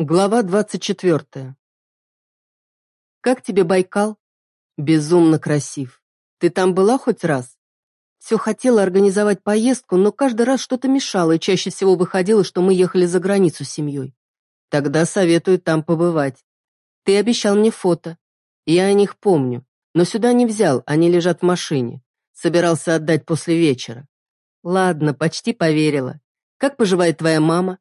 Глава двадцать четвертая. «Как тебе Байкал?» «Безумно красив. Ты там была хоть раз?» Все хотела организовать поездку, но каждый раз что-то мешало, и чаще всего выходило, что мы ехали за границу с семьей. Тогда советую там побывать. Ты обещал мне фото. Я о них помню, но сюда не взял, они лежат в машине. Собирался отдать после вечера. Ладно, почти поверила. Как поживает твоя мама?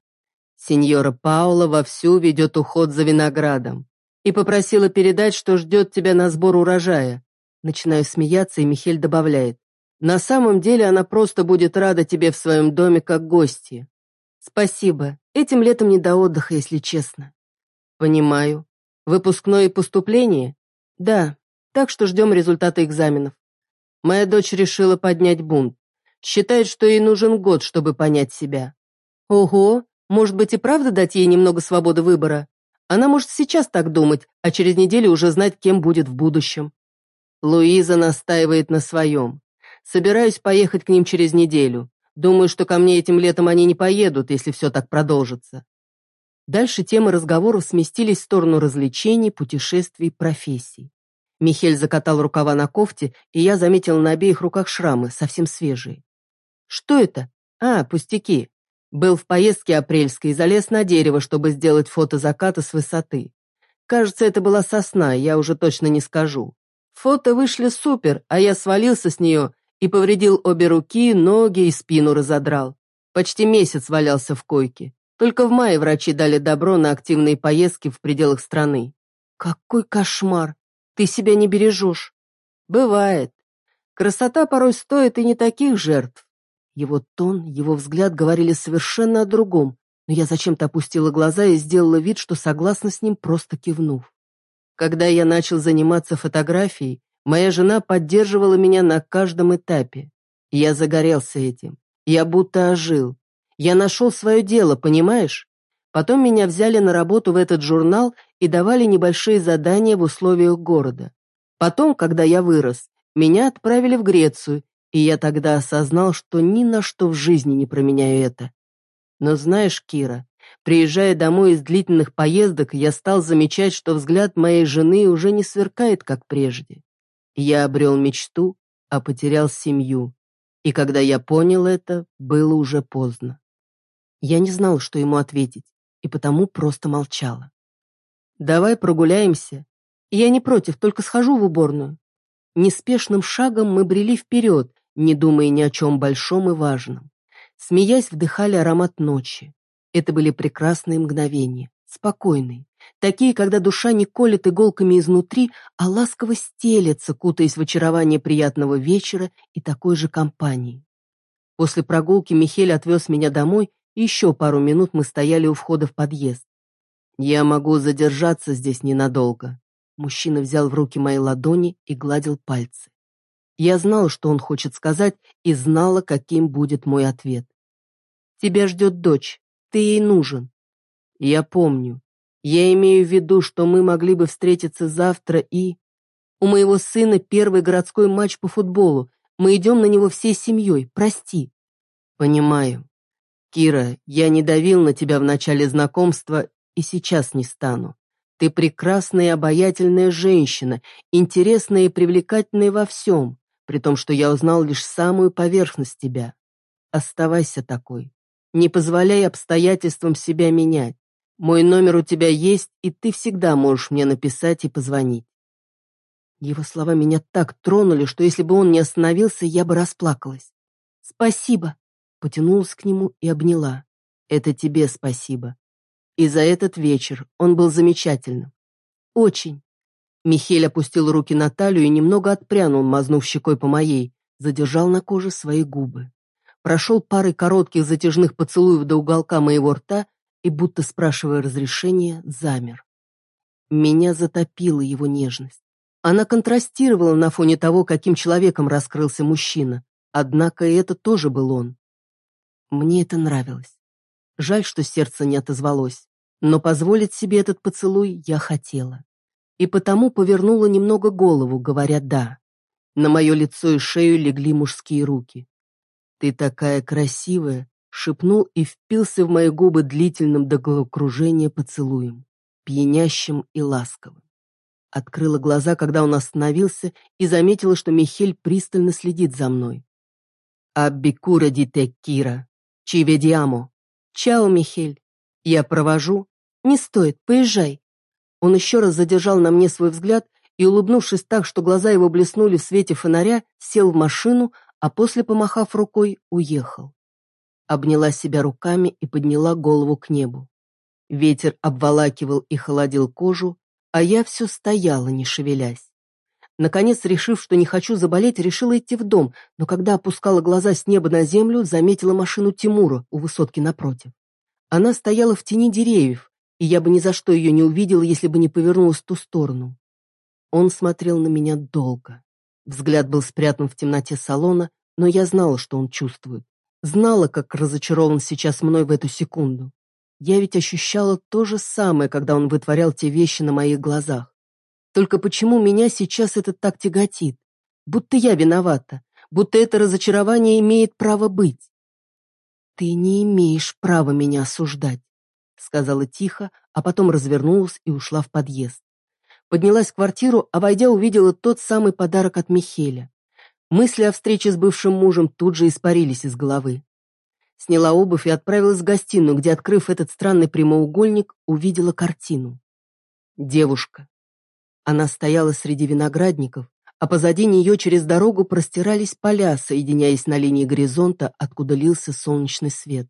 Сеньора Паула вовсю ведет уход за виноградом и попросила передать, что ждет тебя на сбор урожая. Начинаю смеяться, и Михель добавляет. На самом деле она просто будет рада тебе в своем доме как гости. Спасибо. Этим летом не до отдыха, если честно. Понимаю. Выпускное и поступление? Да. Так что ждем результата экзаменов. Моя дочь решила поднять бунт. Считает, что ей нужен год, чтобы понять себя. Ого, может быть и правда дать ей немного свободы выбора? Она может сейчас так думать, а через неделю уже знать, кем будет в будущем. Луиза настаивает на своем. Собираюсь поехать к ним через неделю. Думаю, что ко мне этим летом они не поедут, если все так продолжится. Дальше темы разговоров сместились в сторону развлечений, путешествий, профессий. Михель закатал рукава на кофте, и я заметил на обеих руках шрамы, совсем свежие. «Что это? А, пустяки. Был в поездке апрельской залез на дерево, чтобы сделать фото заката с высоты. Кажется, это была сосна, я уже точно не скажу. Фото вышли супер, а я свалился с нее и повредил обе руки, ноги и спину разодрал. Почти месяц валялся в койке. Только в мае врачи дали добро на активные поездки в пределах страны. Какой кошмар! Ты себя не бережешь. Бывает. Красота порой стоит и не таких жертв. Его тон, его взгляд говорили совершенно о другом, но я зачем-то опустила глаза и сделала вид, что согласна с ним, просто кивнув. Когда я начал заниматься фотографией, моя жена поддерживала меня на каждом этапе. Я загорелся этим. Я будто ожил. Я нашел свое дело, понимаешь? Потом меня взяли на работу в этот журнал и давали небольшие задания в условиях города. Потом, когда я вырос, меня отправили в Грецию, и я тогда осознал, что ни на что в жизни не променяю это. Но знаешь, Кира, приезжая домой из длительных поездок, я стал замечать, что взгляд моей жены уже не сверкает, как прежде. Я обрел мечту, а потерял семью. И когда я понял это, было уже поздно. Я не знал, что ему ответить, и потому просто молчала. «Давай прогуляемся. Я не против, только схожу в уборную». Неспешным шагом мы брели вперед, не думая ни о чем большом и важном. Смеясь, вдыхали аромат ночи. Это были прекрасные мгновения, спокойные, такие, когда душа не колет иголками изнутри, а ласково стелется, кутаясь в очарование приятного вечера и такой же компании. После прогулки Михель отвез меня домой, и еще пару минут мы стояли у входа в подъезд. «Я могу задержаться здесь ненадолго». Мужчина взял в руки мои ладони и гладил пальцы. Я знала, что он хочет сказать, и знала, каким будет мой ответ. «Тебя ждет дочь. Ты ей нужен». «Я помню. Я имею в виду, что мы могли бы встретиться завтра и...» «У моего сына первый городской матч по футболу. Мы идем на него всей семьей. Прости». «Понимаю. Кира, я не давил на тебя в начале знакомства и сейчас не стану. Ты прекрасная и обаятельная женщина, интересная и привлекательная во всем при том, что я узнал лишь самую поверхность тебя. Оставайся такой. Не позволяй обстоятельствам себя менять. Мой номер у тебя есть, и ты всегда можешь мне написать и позвонить. Его слова меня так тронули, что если бы он не остановился, я бы расплакалась. «Спасибо!» Потянулась к нему и обняла. «Это тебе спасибо. И за этот вечер он был замечательным. Очень. Михель опустил руки на талию и немного отпрянул, мазнув щекой по моей, задержал на коже свои губы. Прошел парой коротких затяжных поцелуев до уголка моего рта и, будто спрашивая разрешения, замер. Меня затопила его нежность. Она контрастировала на фоне того, каким человеком раскрылся мужчина. Однако и это тоже был он. Мне это нравилось. Жаль, что сердце не отозвалось. Но позволить себе этот поцелуй я хотела и потому повернула немного голову, говоря «да». На мое лицо и шею легли мужские руки. «Ты такая красивая, шепнул и впился в мои губы длительным до головокружения поцелуем, пьянящим и ласковым. Открыла глаза, когда он остановился, и заметила, что Михель пристально следит за мной. «Аббикура ди те Кира, чи ведиамо». «Чао, Михель. Я провожу». «Не стоит, поезжай». Он еще раз задержал на мне свой взгляд и, улыбнувшись так, что глаза его блеснули в свете фонаря, сел в машину, а после, помахав рукой, уехал. Обняла себя руками и подняла голову к небу. Ветер обволакивал и холодил кожу, а я все стояла, не шевелясь. Наконец, решив, что не хочу заболеть, решила идти в дом, но когда опускала глаза с неба на землю, заметила машину Тимура у высотки напротив. Она стояла в тени деревьев, и я бы ни за что ее не увидела, если бы не повернулась в ту сторону. Он смотрел на меня долго. Взгляд был спрятан в темноте салона, но я знала, что он чувствует. Знала, как разочарован сейчас мной в эту секунду. Я ведь ощущала то же самое, когда он вытворял те вещи на моих глазах. Только почему меня сейчас это так тяготит? Будто я виновата, будто это разочарование имеет право быть. «Ты не имеешь права меня осуждать», — сказала тихо, а потом развернулась и ушла в подъезд. Поднялась в квартиру, а войдя увидела тот самый подарок от Михеля. Мысли о встрече с бывшим мужем тут же испарились из головы. Сняла обувь и отправилась в гостиную, где, открыв этот странный прямоугольник, увидела картину. Девушка. Она стояла среди виноградников, а позади нее через дорогу простирались поля, соединяясь на линии горизонта, откуда лился солнечный свет.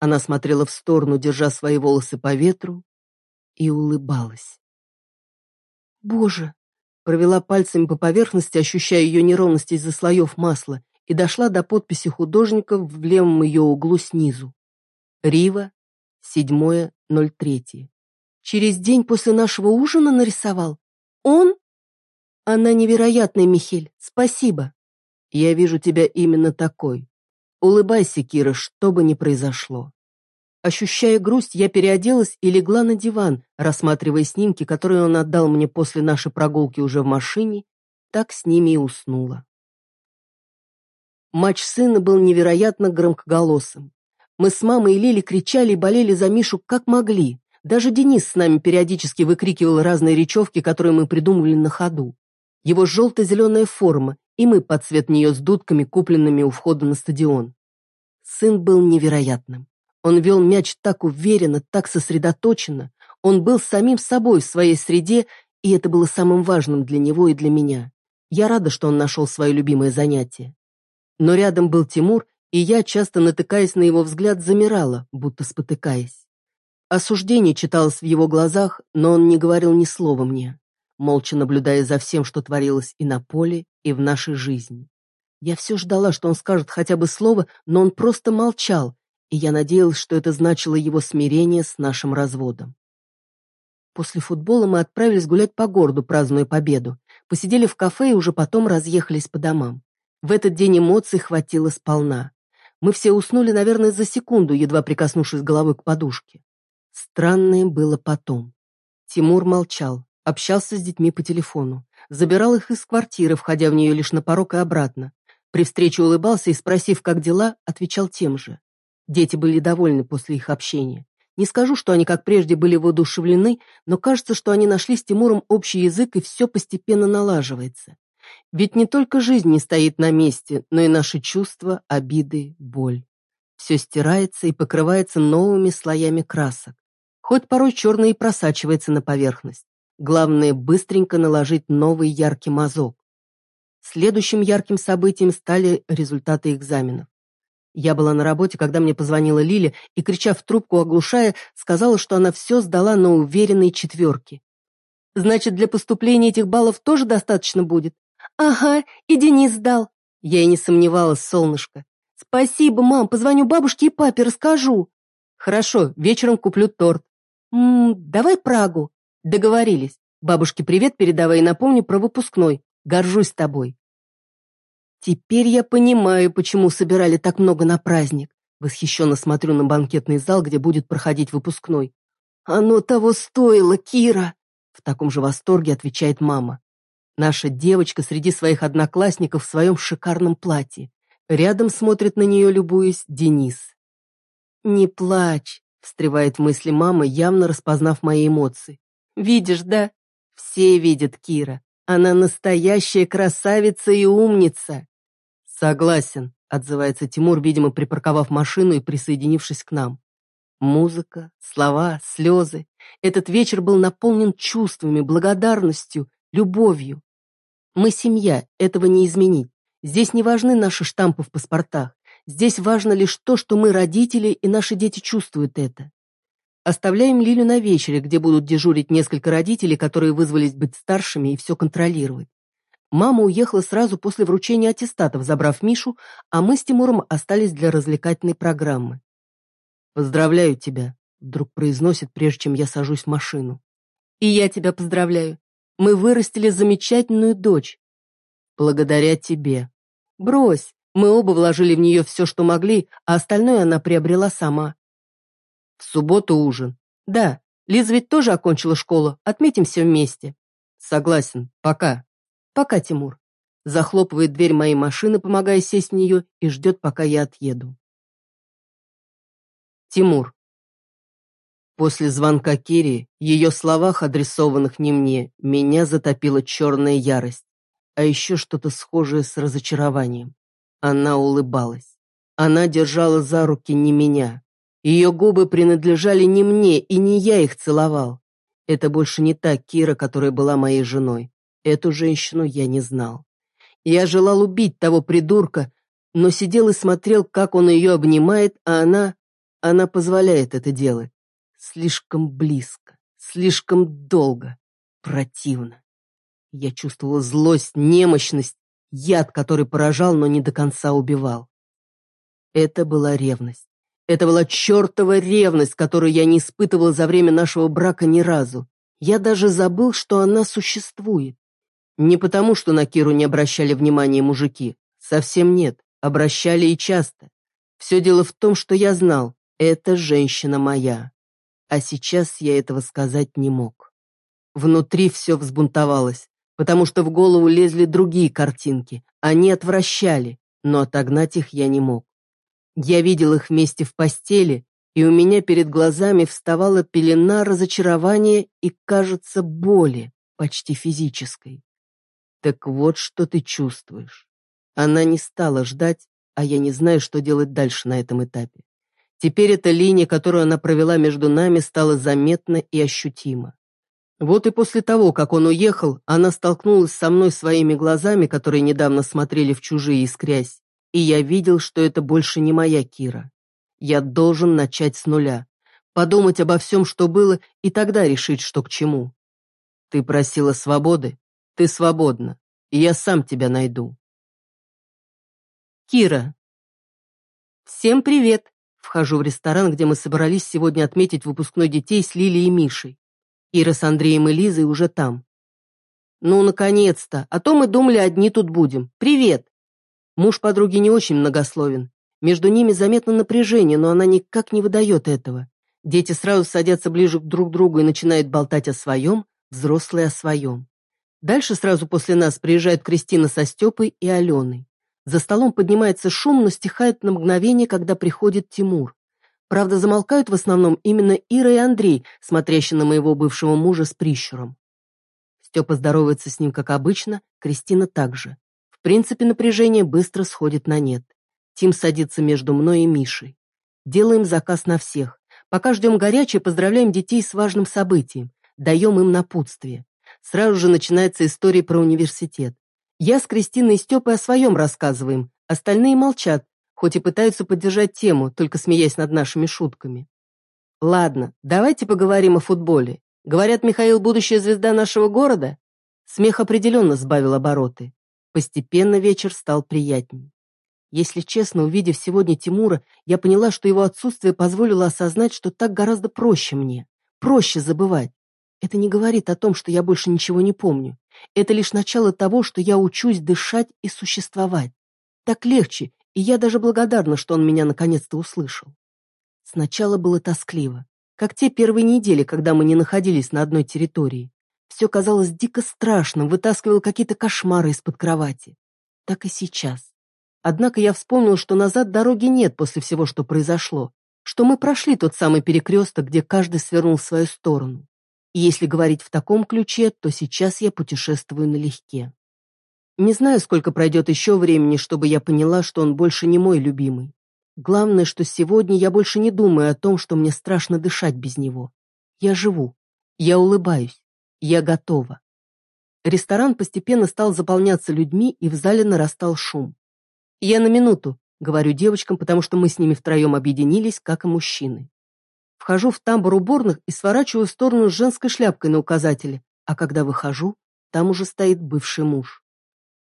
Она смотрела в сторону, держа свои волосы по ветру, и улыбалась. «Боже!» Провела пальцами по поверхности, ощущая ее неровность из-за слоев масла, и дошла до подписи художника в левом ее углу снизу. Рива, 7.03. Через день после нашего ужина нарисовал? Он? Она невероятная, Михель, спасибо. Я вижу тебя именно такой. Улыбайся, Кира, что бы ни произошло. Ощущая грусть, я переоделась и легла на диван, рассматривая снимки, которые он отдал мне после нашей прогулки уже в машине, так с ними и уснула. Матч сына был невероятно громкоголосым. Мы с мамой и Лили кричали и болели за Мишу как могли. Даже Денис с нами периодически выкрикивал разные речевки, которые мы придумывали на ходу. Его желто-зеленая форма, и мы под цвет нее с дудками, купленными у входа на стадион. Сын был невероятным. Он вел мяч так уверенно, так сосредоточенно. Он был самим собой в своей среде, и это было самым важным для него и для меня. Я рада, что он нашел свое любимое занятие. Но рядом был Тимур, и я, часто натыкаясь на его взгляд, замирала, будто спотыкаясь. Осуждение читалось в его глазах, но он не говорил ни слова мне, молча наблюдая за всем, что творилось и на поле, и в нашей жизни. Я все ждала, что он скажет хотя бы слово, но он просто молчал, и я надеялась, что это значило его смирение с нашим разводом. После футбола мы отправились гулять по городу, празднуя победу, посидели в кафе и уже потом разъехались по домам. В этот день эмоций хватило сполна. Мы все уснули, наверное, за секунду, едва прикоснувшись головой к подушке. Странное было потом. Тимур молчал, общался с детьми по телефону, забирал их из квартиры, входя в нее лишь на порог и обратно. При встрече улыбался и, спросив, как дела, отвечал тем же. Дети были довольны после их общения. Не скажу, что они, как прежде, были воодушевлены, но кажется, что они нашли с Тимуром общий язык, и все постепенно налаживается. Ведь не только жизнь не стоит на месте, но и наши чувства, обиды, боль. Все стирается и покрывается новыми слоями красок. Хоть порой черное и просачивается на поверхность. Главное, быстренько наложить новый яркий мазок. Следующим ярким событием стали результаты экзаменов. Я была на работе, когда мне позвонила Лиля и, крича в трубку, оглушая, сказала, что она все сдала на уверенной четверке. «Значит, для поступления этих баллов тоже достаточно будет?» «Ага, и Денис сдал». Я и не сомневалась, солнышко. «Спасибо, мам, позвоню бабушке и папе, расскажу». «Хорошо, вечером куплю торт». «Ммм, давай Прагу». Договорились. Бабушке привет передавай и напомню про выпускной. Горжусь тобой. Теперь я понимаю, почему собирали так много на праздник. Восхищенно смотрю на банкетный зал, где будет проходить выпускной. Оно того стоило, Кира. В таком же восторге отвечает мама. Наша девочка среди своих одноклассников в своем шикарном платье. Рядом смотрит на нее, любуясь, Денис. «Не плачь», — встревает в мысли мама, явно распознав мои эмоции. «Видишь, да? Все видят Кира. Она настоящая красавица и умница». «Согласен», — отзывается Тимур, видимо, припарковав машину и присоединившись к нам. Музыка, слова, слезы. Этот вечер был наполнен чувствами, благодарностью, любовью. Мы семья, этого не изменить. Здесь не важны наши штампы в паспортах. Здесь важно лишь то, что мы родители, и наши дети чувствуют это. Оставляем Лилю на вечере, где будут дежурить несколько родителей, которые вызвались быть старшими и все контролировать. Мама уехала сразу после вручения аттестатов, забрав Мишу, а мы с Тимуром остались для развлекательной программы. «Поздравляю тебя», — вдруг произносит, прежде чем я сажусь в машину. «И я тебя поздравляю. Мы вырастили замечательную дочь. Благодаря тебе. Брось, мы оба вложили в нее все, что могли, а остальное она приобрела сама. В субботу ужин. Да, Лиза ведь тоже окончила школу, отметимся вместе. Согласен, пока. Пока, Тимур. Захлопывает дверь моей машины, помогая сесть в нее, и ждет, пока я отъеду. Тимур. После звонка Кири, ее словах, адресованных не мне, меня затопила черная ярость, а еще что-то схожее с разочарованием. Она улыбалась. Она держала за руки не меня. Ее губы принадлежали не мне, и не я их целовал. Это больше не та Кира, которая была моей женой. Эту женщину я не знал. Я желал убить того придурка, но сидел и смотрел, как он ее обнимает, а она... Она позволяет это делать. Слишком близко, слишком долго, противно. Я чувствовала злость, немощность, яд, который поражал, но не до конца убивал. Это была ревность. Это была чертова ревность, которую я не испытывал за время нашего брака ни разу. Я даже забыл, что она существует. Не потому, что на Киру не обращали внимания мужики. Совсем нет. Обращали и часто. Все дело в том, что я знал, эта женщина моя. А сейчас я этого сказать не мог. Внутри все взбунтовалось, потому что в голову лезли другие картинки. Они отвращали, но отогнать их я не мог. Я видел их вместе в постели, и у меня перед глазами вставала пелена разочарования и, кажется, боли, почти физической. Так вот, что ты чувствуешь. Она не стала ждать, а я не знаю, что делать дальше на этом этапе. Теперь эта линия, которую она провела между нами, стала заметна и ощутима. Вот и после того, как он уехал, она столкнулась со мной своими глазами, которые недавно смотрели в чужие искрясь, и я видел, что это больше не моя Кира. Я должен начать с нуля, подумать обо всем, что было, и тогда решить, что к чему. Ты просила свободы, ты свободна, и я сам тебя найду. Кира. Всем привет. Вхожу в ресторан, где мы собрались сегодня отметить выпускной детей с Лилией и Мишей. Ира с Андреем и Лизой уже там. Ну, наконец-то, а то мы думали, одни тут будем. Привет! Муж подруги не очень многословен. Между ними заметно напряжение, но она никак не выдает этого. Дети сразу садятся ближе друг к другу и начинают болтать о своем, взрослые о своем. Дальше сразу после нас приезжают Кристина со Степой и Аленой. За столом поднимается шум, но стихает на мгновение, когда приходит Тимур. Правда, замолкают в основном именно Ира и Андрей, смотрящие на моего бывшего мужа с прищуром. Степа здоровается с ним, как обычно, Кристина также. В принципе, напряжение быстро сходит на нет. Тим садится между мной и Мишей. Делаем заказ на всех. Пока ждем горячее, поздравляем детей с важным событием. Даем им напутствие. Сразу же начинается история про университет. Я с Кристиной и Степой о своем рассказываем, остальные молчат, хоть и пытаются поддержать тему, только смеясь над нашими шутками. Ладно, давайте поговорим о футболе. Говорят, Михаил – будущая звезда нашего города? Смех определенно сбавил обороты. Постепенно вечер стал приятней. Если честно, увидев сегодня Тимура, я поняла, что его отсутствие позволило осознать, что так гораздо проще мне. Проще забывать. Это не говорит о том, что я больше ничего не помню. Это лишь начало того, что я учусь дышать и существовать. Так легче, и я даже благодарна, что он меня наконец-то услышал. Сначала было тоскливо, как те первые недели, когда мы не находились на одной территории. Все казалось дико страшным, вытаскивал какие-то кошмары из-под кровати. Так и сейчас. Однако я вспомнил, что назад дороги нет после всего, что произошло. что мы прошли тот самый перекресток, где каждый свернул в свою сторону. И если говорить в таком ключе, то сейчас я путешествую налегке. Не знаю, сколько пройдет еще времени, чтобы я поняла, что он больше не мой любимый. Главное, что сегодня я больше не думаю о том, что мне страшно дышать без него. Я живу. Я улыбаюсь. Я готова. Ресторан постепенно стал заполняться людьми, и в зале нарастал шум. «Я на минуту», — говорю девочкам, потому что мы с ними втроем объединились, как и мужчины. Вхожу в тамбур уборных и сворачиваю в сторону с женской шляпкой на указателе, а когда выхожу, там уже стоит бывший муж.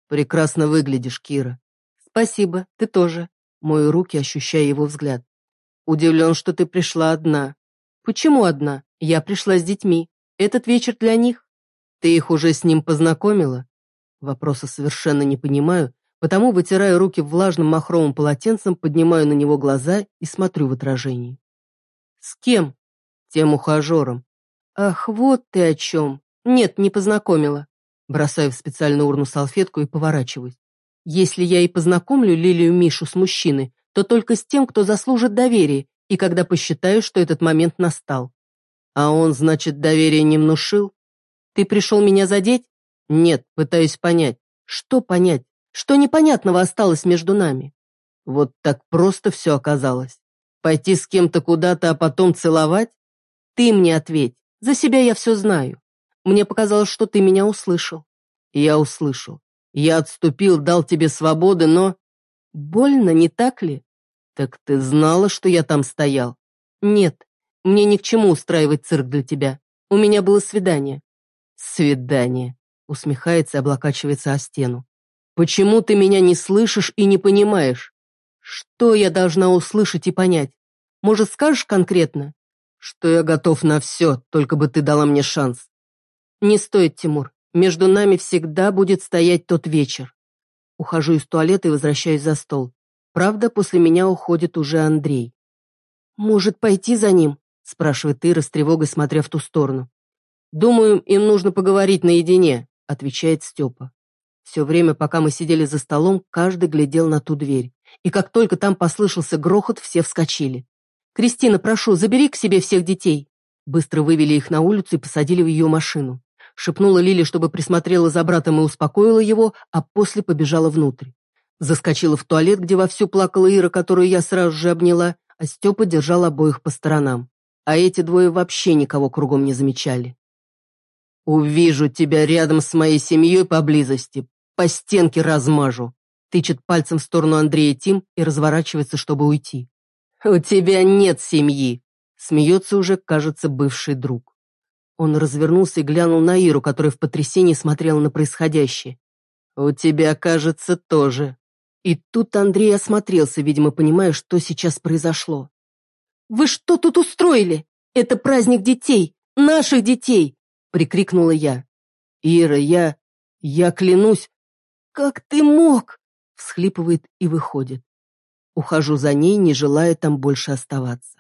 «Прекрасно выглядишь, Кира». «Спасибо, ты тоже», — мою руки, ощущая его взгляд. «Удивлен, что ты пришла одна». «Почему одна? Я пришла с детьми. Этот вечер для них». «Ты их уже с ним познакомила?» Вопроса совершенно не понимаю, потому вытираю руки влажным махровым полотенцем, поднимаю на него глаза и смотрю в отражении. «С кем?» «Тем ухажером». «Ах, вот ты о чем. Нет, не познакомила». Бросаю в специальную урну салфетку и поворачиваюсь. Если я и познакомлю Лилию Мишу с мужчиной, то только с тем, кто заслужит доверия, и когда посчитаю, что этот момент настал. А он, значит, доверие не внушил? Ты пришел меня задеть? Нет, пытаюсь понять. Что понять? Что непонятного осталось между нами? Вот так просто все оказалось. Пойти с кем-то куда-то, а потом целовать? Ты мне ответь. За себя я все знаю. Мне показалось, что ты меня услышал. Я услышал. Я отступил, дал тебе свободы, но... Больно, не так ли? Так ты знала, что я там стоял? Нет, мне ни к чему устраивать цирк для тебя. У меня было свидание. «Свидание», — усмехается и облокачивается о стену. «Почему ты меня не слышишь и не понимаешь? Что я должна услышать и понять? Может, скажешь конкретно? Что я готов на все, только бы ты дала мне шанс». «Не стоит, Тимур. Между нами всегда будет стоять тот вечер». Ухожу из туалета и возвращаюсь за стол. Правда, после меня уходит уже Андрей. «Может, пойти за ним?» – спрашивает Ира с тревогой, смотря в ту сторону. «Думаю, им нужно поговорить наедине», — отвечает Степа. Все время, пока мы сидели за столом, каждый глядел на ту дверь. И как только там послышался грохот, все вскочили. «Кристина, прошу, забери к себе всех детей». Быстро вывели их на улицу и посадили в ее машину. Шепнула Лили, чтобы присмотрела за братом и успокоила его, а после побежала внутрь. Заскочила в туалет, где вовсю плакала Ира, которую я сразу же обняла, а Степа держал обоих по сторонам. А эти двое вообще никого кругом не замечали. «Увижу тебя рядом с моей семьей поблизости, по стенке размажу», тычет пальцем в сторону Андрея Тим и разворачивается, чтобы уйти. «У тебя нет семьи», смеется уже, кажется, бывший друг. Он развернулся и глянул на Иру, которая в потрясении смотрела на происходящее. «У тебя, кажется, тоже». И тут Андрей осмотрелся, видимо, понимая, что сейчас произошло. «Вы что тут устроили? Это праздник детей, наших детей прикрикнула я. «Ира, я... я клянусь...» «Как ты мог?» всхлипывает и выходит. Ухожу за ней, не желая там больше оставаться.